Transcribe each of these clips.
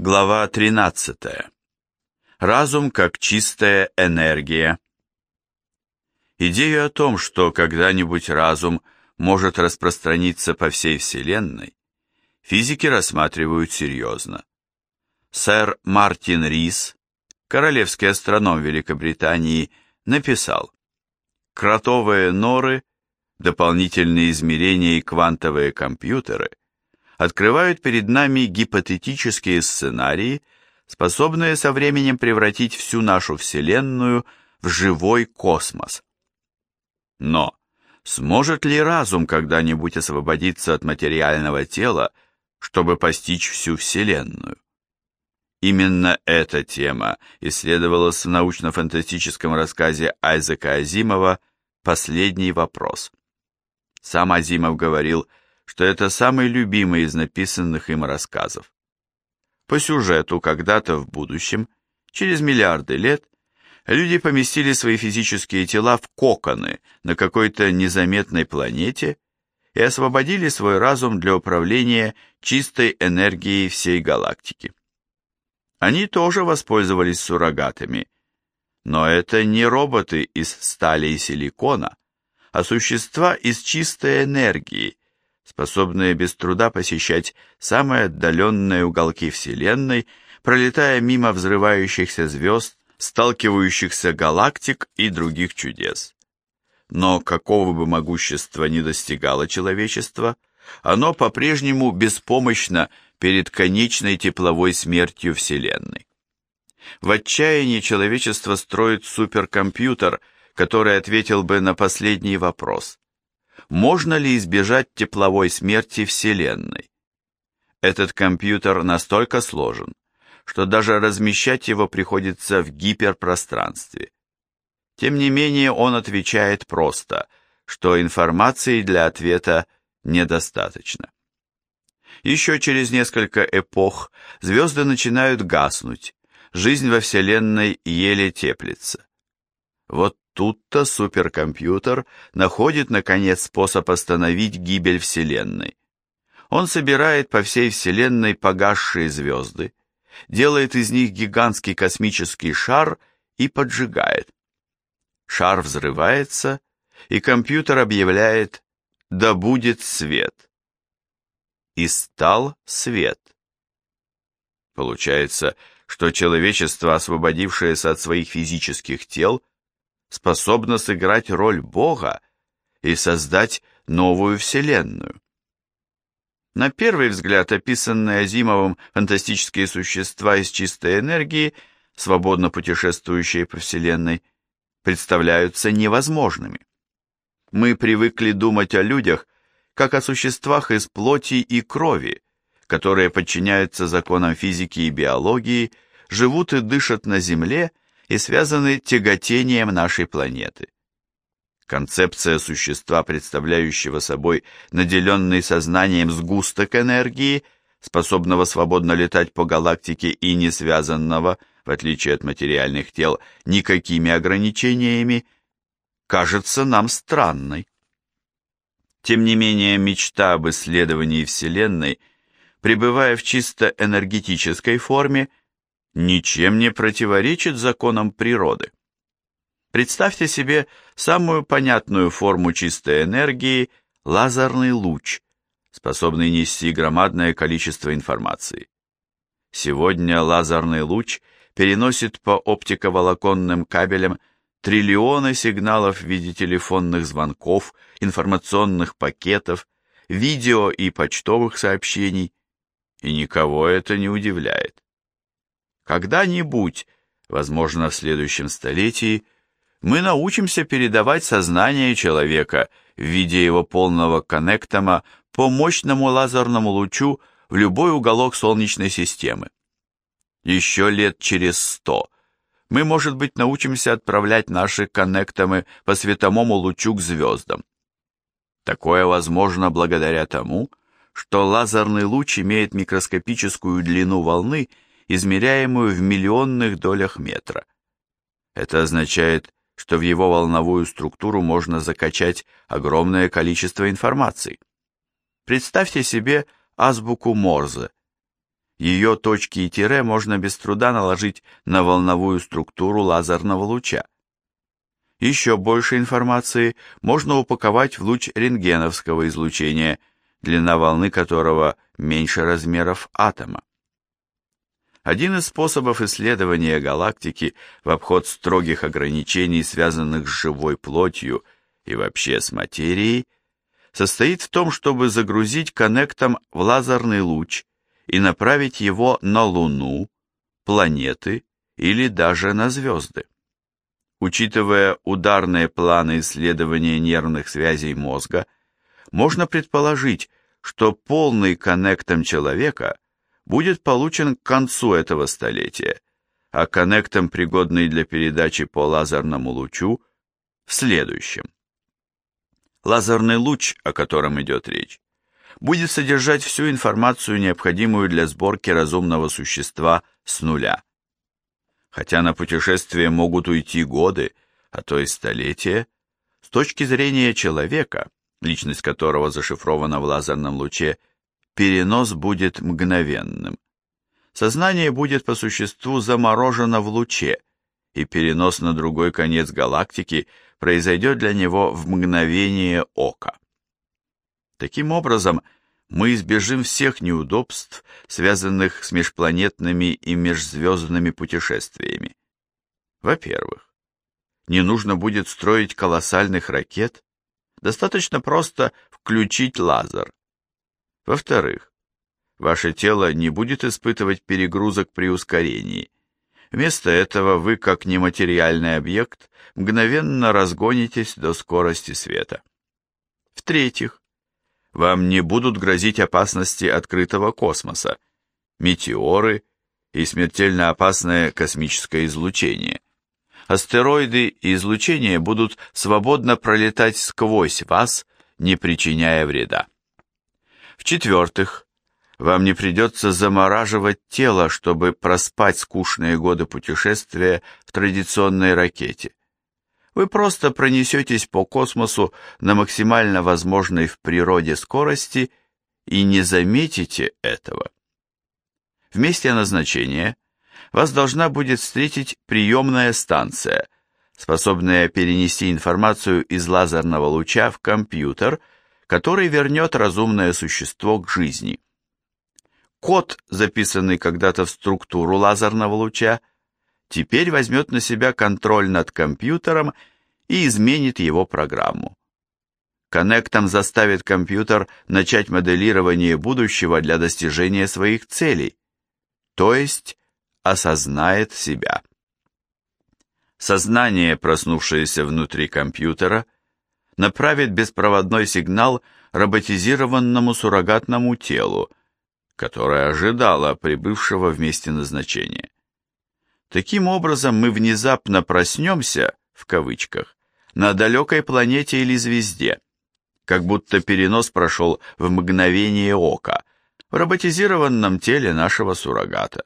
Глава 13. Разум как чистая энергия. Идею о том, что когда-нибудь разум может распространиться по всей Вселенной, физики рассматривают серьезно. Сэр Мартин Рис, королевский астроном Великобритании, написал «Кротовые норы, дополнительные измерения и квантовые компьютеры – открывают перед нами гипотетические сценарии, способные со временем превратить всю нашу Вселенную в живой космос. Но сможет ли разум когда-нибудь освободиться от материального тела, чтобы постичь всю Вселенную? Именно эта тема исследовалась в научно-фантастическом рассказе Айзека Азимова «Последний вопрос». Сам Азимов говорил, что это самый любимый из написанных им рассказов. По сюжету, когда-то в будущем, через миллиарды лет, люди поместили свои физические тела в коконы на какой-то незаметной планете и освободили свой разум для управления чистой энергией всей галактики. Они тоже воспользовались суррогатами, но это не роботы из стали и силикона, а существа из чистой энергии, способные без труда посещать самые отдаленные уголки Вселенной, пролетая мимо взрывающихся звезд, сталкивающихся галактик и других чудес. Но какого бы могущества ни достигало человечество, оно по-прежнему беспомощно перед конечной тепловой смертью Вселенной. В отчаянии человечество строит суперкомпьютер, который ответил бы на последний вопрос можно ли избежать тепловой смерти Вселенной. Этот компьютер настолько сложен, что даже размещать его приходится в гиперпространстве. Тем не менее он отвечает просто, что информации для ответа недостаточно. Еще через несколько эпох звезды начинают гаснуть, жизнь во Вселенной еле теплится. Вот Тут-то суперкомпьютер находит, наконец, способ остановить гибель Вселенной. Он собирает по всей Вселенной погасшие звезды, делает из них гигантский космический шар и поджигает. Шар взрывается, и компьютер объявляет «Да будет свет». И стал свет. Получается, что человечество, освободившееся от своих физических тел, способна сыграть роль Бога и создать новую вселенную. На первый взгляд описанные Азимовым фантастические существа из чистой энергии, свободно путешествующие по Вселенной, представляются невозможными. Мы привыкли думать о людях, как о существах из плоти и крови, которые подчиняются законам физики и биологии, живут и дышат на Земле и связаны тяготением нашей планеты. Концепция существа, представляющего собой наделенный сознанием сгусток энергии, способного свободно летать по галактике и не связанного, в отличие от материальных тел, никакими ограничениями, кажется нам странной. Тем не менее, мечта об исследовании Вселенной, пребывая в чисто энергетической форме, ничем не противоречит законам природы. Представьте себе самую понятную форму чистой энергии – лазерный луч, способный нести громадное количество информации. Сегодня лазерный луч переносит по оптиковолоконным кабелям триллионы сигналов в виде телефонных звонков, информационных пакетов, видео и почтовых сообщений, и никого это не удивляет. Когда-нибудь, возможно, в следующем столетии, мы научимся передавать сознание человека в виде его полного коннектома по мощному лазерному лучу в любой уголок Солнечной системы. Еще лет через сто мы, может быть, научимся отправлять наши коннектомы по световому лучу к звездам. Такое возможно благодаря тому, что лазерный луч имеет микроскопическую длину волны измеряемую в миллионных долях метра. Это означает, что в его волновую структуру можно закачать огромное количество информации. Представьте себе азбуку Морзе. Ее точки и тире можно без труда наложить на волновую структуру лазерного луча. Еще больше информации можно упаковать в луч рентгеновского излучения, длина волны которого меньше размеров атома. Один из способов исследования галактики в обход строгих ограничений, связанных с живой плотью и вообще с материей, состоит в том, чтобы загрузить коннектом в лазерный луч и направить его на Луну, планеты или даже на звезды. Учитывая ударные планы исследования нервных связей мозга, можно предположить, что полный коннектом человека будет получен к концу этого столетия, а коннектом, пригодный для передачи по лазерному лучу, в следующем. Лазерный луч, о котором идет речь, будет содержать всю информацию, необходимую для сборки разумного существа с нуля. Хотя на путешествие могут уйти годы, а то и столетия, с точки зрения человека, личность которого зашифрована в лазерном луче, перенос будет мгновенным. Сознание будет по существу заморожено в луче, и перенос на другой конец галактики произойдет для него в мгновение ока. Таким образом, мы избежим всех неудобств, связанных с межпланетными и межзвездными путешествиями. Во-первых, не нужно будет строить колоссальных ракет, достаточно просто включить лазер. Во-вторых, ваше тело не будет испытывать перегрузок при ускорении. Вместо этого вы, как нематериальный объект, мгновенно разгонитесь до скорости света. В-третьих, вам не будут грозить опасности открытого космоса, метеоры и смертельно опасное космическое излучение. Астероиды и излучение будут свободно пролетать сквозь вас, не причиняя вреда. В-четвертых, вам не придется замораживать тело, чтобы проспать скучные годы путешествия в традиционной ракете. Вы просто пронесетесь по космосу на максимально возможной в природе скорости и не заметите этого. В месте назначения вас должна будет встретить приемная станция, способная перенести информацию из лазерного луча в компьютер, который вернет разумное существо к жизни. Код, записанный когда-то в структуру лазерного луча, теперь возьмет на себя контроль над компьютером и изменит его программу. Коннектом заставит компьютер начать моделирование будущего для достижения своих целей, то есть осознает себя. Сознание, проснувшееся внутри компьютера, направит беспроводной сигнал роботизированному суррогатному телу, которое ожидало прибывшего в месте назначения. Таким образом, мы внезапно проснемся, в кавычках, на далекой планете или звезде, как будто перенос прошел в мгновение ока, в роботизированном теле нашего суррогата.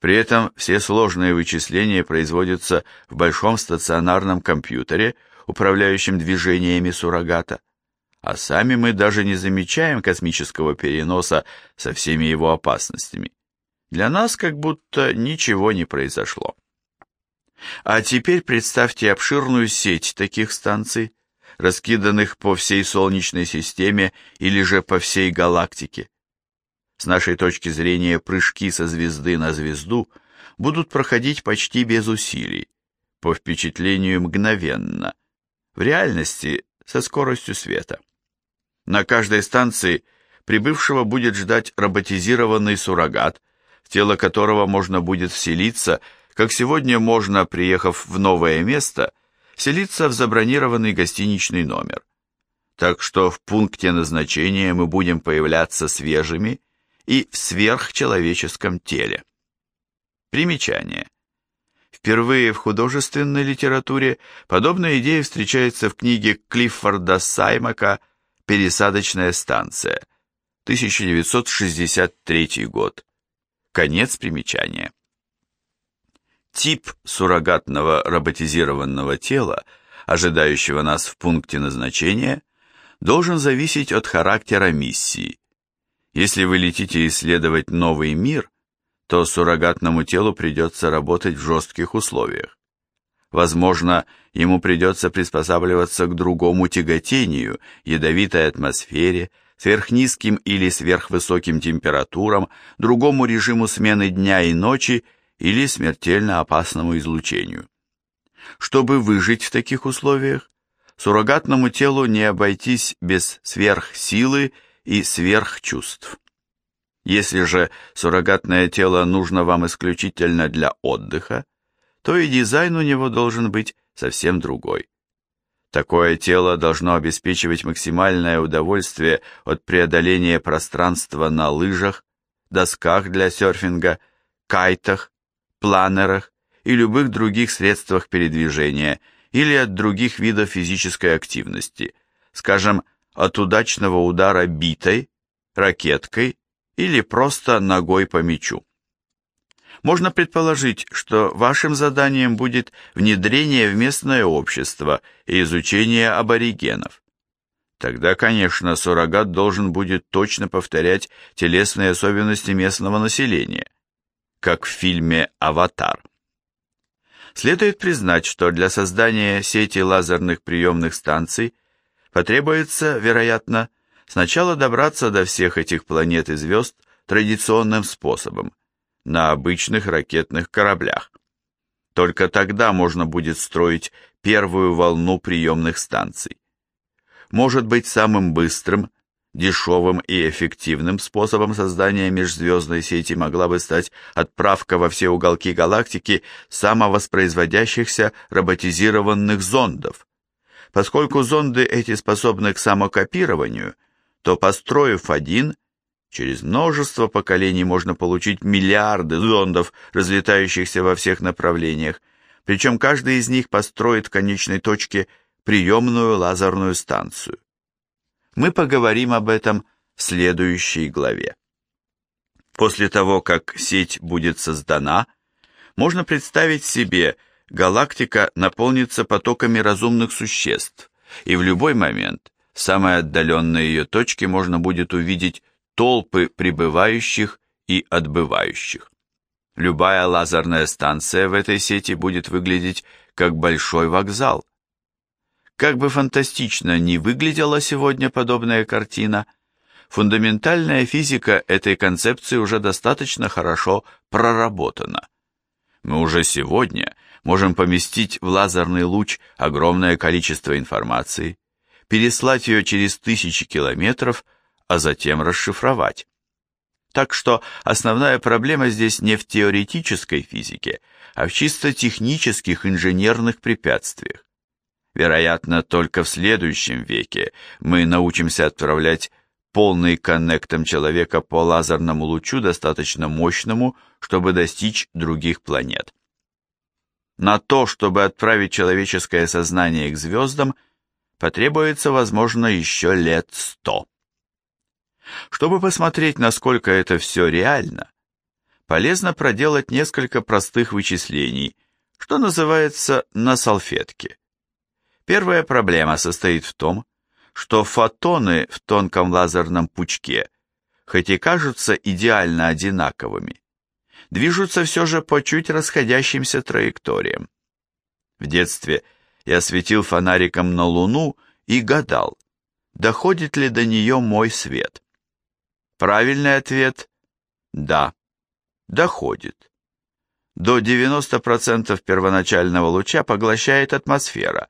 При этом все сложные вычисления производятся в большом стационарном компьютере, управляющем движениями суррогата, а сами мы даже не замечаем космического переноса со всеми его опасностями. Для нас как будто ничего не произошло. А теперь представьте обширную сеть таких станций, раскиданных по всей Солнечной системе или же по всей галактике. С нашей точки зрения прыжки со звезды на звезду будут проходить почти без усилий, по впечатлению мгновенно, в реальности со скоростью света. На каждой станции прибывшего будет ждать роботизированный суррогат, в тело которого можно будет вселиться, как сегодня можно, приехав в новое место, селиться в забронированный гостиничный номер. Так что в пункте назначения мы будем появляться свежими и в сверхчеловеческом теле. Примечание. Впервые в художественной литературе подобная идея встречается в книге Клиффорда Саймака «Пересадочная станция», 1963 год. Конец примечания. Тип суррогатного роботизированного тела, ожидающего нас в пункте назначения, должен зависеть от характера миссии. Если вы летите исследовать новый мир, то суррогатному телу придется работать в жестких условиях. Возможно, ему придется приспосабливаться к другому тяготению, ядовитой атмосфере, сверхнизким или сверхвысоким температурам, другому режиму смены дня и ночи или смертельно опасному излучению. Чтобы выжить в таких условиях, суррогатному телу не обойтись без сверхсилы и сверхчувств. Если же суррогатное тело нужно вам исключительно для отдыха, то и дизайн у него должен быть совсем другой. Такое тело должно обеспечивать максимальное удовольствие от преодоления пространства на лыжах, досках для серфинга, кайтах, планерах и любых других средствах передвижения или от других видов физической активности, скажем, от удачного удара битой, ракеткой или просто ногой по мячу. Можно предположить, что вашим заданием будет внедрение в местное общество и изучение аборигенов. Тогда, конечно, суррогат должен будет точно повторять телесные особенности местного населения, как в фильме «Аватар». Следует признать, что для создания сети лазерных приемных станций потребуется, вероятно, сначала добраться до всех этих планет и звезд традиционным способом, на обычных ракетных кораблях. Только тогда можно будет строить первую волну приемных станций. Может быть самым быстрым, дешевым и эффективным способом создания межзвездной сети могла бы стать отправка во все уголки галактики самовоспроизводящихся роботизированных зондов. Поскольку зонды эти способны к самокопированию, то построив один – Через множество поколений можно получить миллиарды зондов, разлетающихся во всех направлениях, причем каждый из них построит в конечной точке приемную лазерную станцию. Мы поговорим об этом в следующей главе. После того, как сеть будет создана, можно представить себе, галактика наполнится потоками разумных существ, и в любой момент в самой отдаленной ее точке можно будет увидеть толпы прибывающих и отбывающих. Любая лазерная станция в этой сети будет выглядеть как большой вокзал. Как бы фантастично ни выглядела сегодня подобная картина, фундаментальная физика этой концепции уже достаточно хорошо проработана. Мы уже сегодня можем поместить в лазерный луч огромное количество информации, переслать ее через тысячи километров – а затем расшифровать. Так что основная проблема здесь не в теоретической физике, а в чисто технических инженерных препятствиях. Вероятно, только в следующем веке мы научимся отправлять полный коннектом человека по лазерному лучу достаточно мощному, чтобы достичь других планет. На то, чтобы отправить человеческое сознание к звездам, потребуется, возможно, еще лет сто. Чтобы посмотреть, насколько это все реально, полезно проделать несколько простых вычислений, что называется на салфетке. Первая проблема состоит в том, что фотоны в тонком лазерном пучке, хоть и кажутся идеально одинаковыми, движутся все же по чуть расходящимся траекториям. В детстве я светил фонариком на Луну и гадал, доходит ли до нее мой свет. Правильный ответ – да, доходит. До 90% первоначального луча поглощает атмосфера,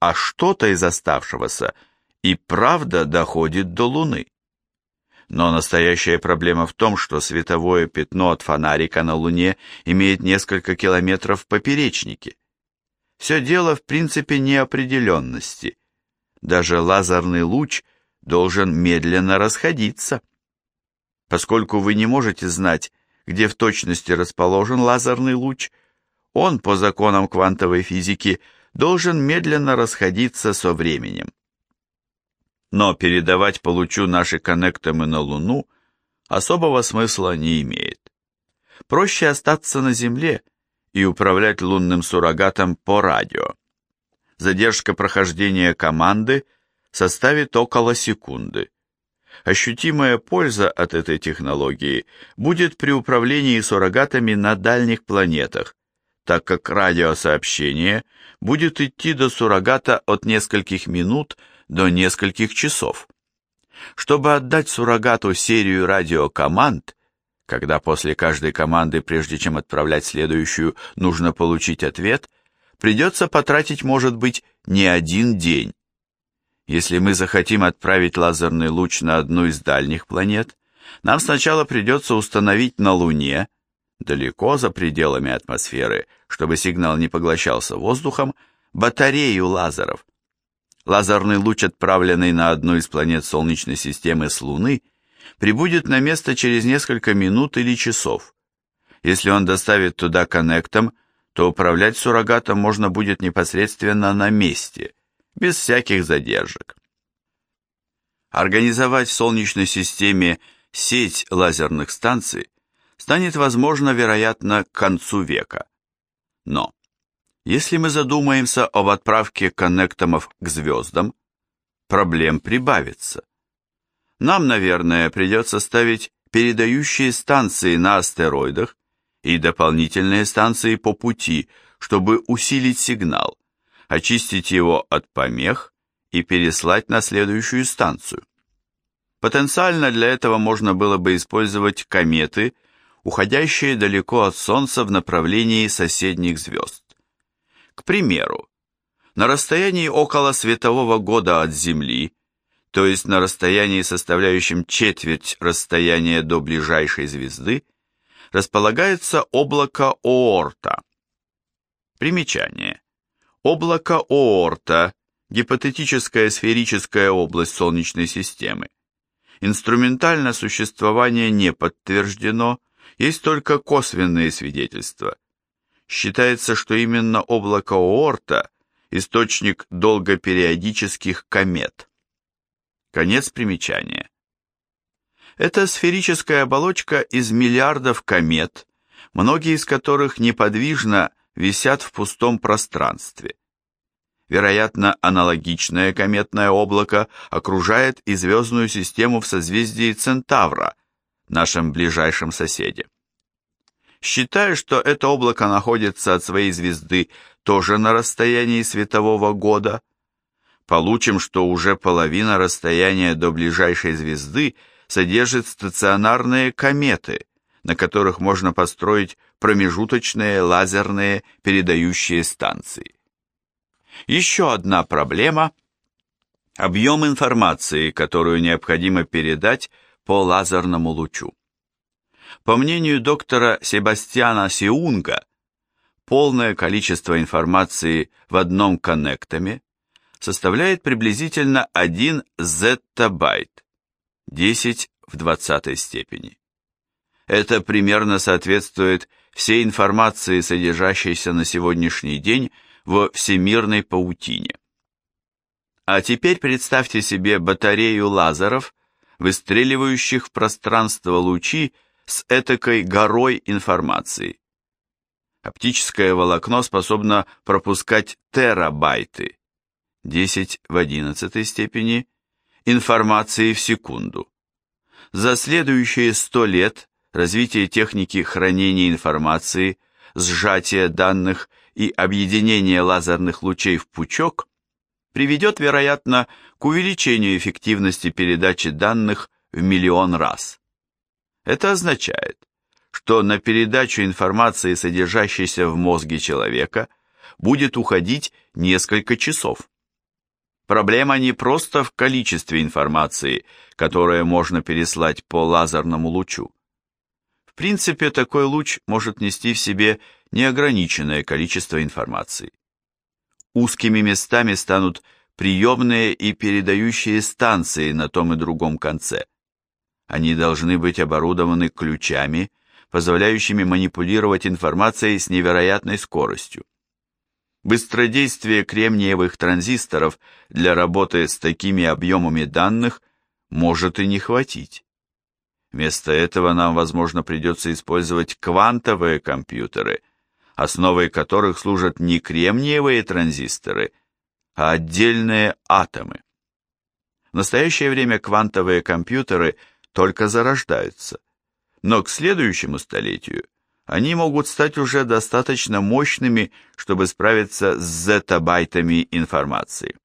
а что-то из оставшегося и правда доходит до Луны. Но настоящая проблема в том, что световое пятно от фонарика на Луне имеет несколько километров в поперечнике. Все дело в принципе неопределенности. Даже лазерный луч должен медленно расходиться. Поскольку вы не можете знать, где в точности расположен лазерный луч, он, по законам квантовой физики, должен медленно расходиться со временем. Но передавать по лучу наши коннектомы на Луну особого смысла не имеет. Проще остаться на Земле и управлять лунным суррогатом по радио. Задержка прохождения команды составит около секунды. ощутимая польза от этой технологии будет при управлении суррогатами на дальних планетах, так как радиосообщение будет идти до суррогата от нескольких минут до нескольких часов. Чтобы отдать суррогату серию радиокоманд, когда после каждой команды, прежде чем отправлять следующую, нужно получить ответ, придется потратить, может быть, не один день. Если мы захотим отправить лазерный луч на одну из дальних планет, нам сначала придется установить на Луне, далеко за пределами атмосферы, чтобы сигнал не поглощался воздухом, батарею лазеров. Лазерный луч, отправленный на одну из планет Солнечной системы с Луны, прибудет на место через несколько минут или часов. Если он доставит туда коннектом, то управлять суррогатом можно будет непосредственно на месте, без всяких задержек. Организовать в Солнечной системе сеть лазерных станций станет возможно, вероятно, к концу века. Но, если мы задумаемся об отправке коннектомов к звездам, проблем прибавится. Нам, наверное, придется ставить передающие станции на астероидах и дополнительные станции по пути, чтобы усилить сигнал, очистить его от помех и переслать на следующую станцию. Потенциально для этого можно было бы использовать кометы, уходящие далеко от Солнца в направлении соседних звезд. К примеру, на расстоянии около светового года от Земли, то есть на расстоянии, составляющем четверть расстояния до ближайшей звезды, располагается облако Оорта. Примечание. Облако Оорта – гипотетическая сферическая область Солнечной системы. Инструментально существование не подтверждено, есть только косвенные свидетельства. Считается, что именно облако Оорта – источник долгопериодических комет. Конец примечания. Это сферическая оболочка из миллиардов комет, многие из которых неподвижно висят в пустом пространстве. Вероятно, аналогичное кометное облако окружает и звездную систему в созвездии Центавра, нашем ближайшем соседе. Считая, что это облако находится от своей звезды тоже на расстоянии светового года, получим, что уже половина расстояния до ближайшей звезды содержит стационарные кометы, на которых можно построить промежуточные лазерные передающие станции. Еще одна проблема – объем информации, которую необходимо передать по лазерному лучу. По мнению доктора Себастьяна Сиунга, полное количество информации в одном коннектоме составляет приблизительно 1 зеттабайт, 10 в 20 степени. Это примерно соответствует всей информации, содержащейся на сегодняшний день в всемирной паутине. А теперь представьте себе батарею лазеров, выстреливающих в пространство лучи с этакой горой информации. Оптическое волокно способно пропускать терабайты, 10 в 11 степени, информации в секунду. За следующие 100 лет развитие техники хранения информации, сжатия данных и объединения лазерных лучей в пучок приведет, вероятно, к увеличению эффективности передачи данных в миллион раз. Это означает, что на передачу информации, содержащейся в мозге человека, будет уходить несколько часов. Проблема не просто в количестве информации, которое можно переслать по лазерному лучу. В принципе, такой луч может нести в себе неограниченное количество информации. Узкими местами станут приемные и передающие станции на том и другом конце. Они должны быть оборудованы ключами, позволяющими манипулировать информацией с невероятной скоростью. Быстродействие кремниевых транзисторов для работы с такими объемами данных может и не хватить. Вместо этого нам, возможно, придется использовать квантовые компьютеры, основой которых служат не кремниевые транзисторы, а отдельные атомы. В настоящее время квантовые компьютеры только зарождаются, но к следующему столетию они могут стать уже достаточно мощными, чтобы справиться с зетабайтами информации.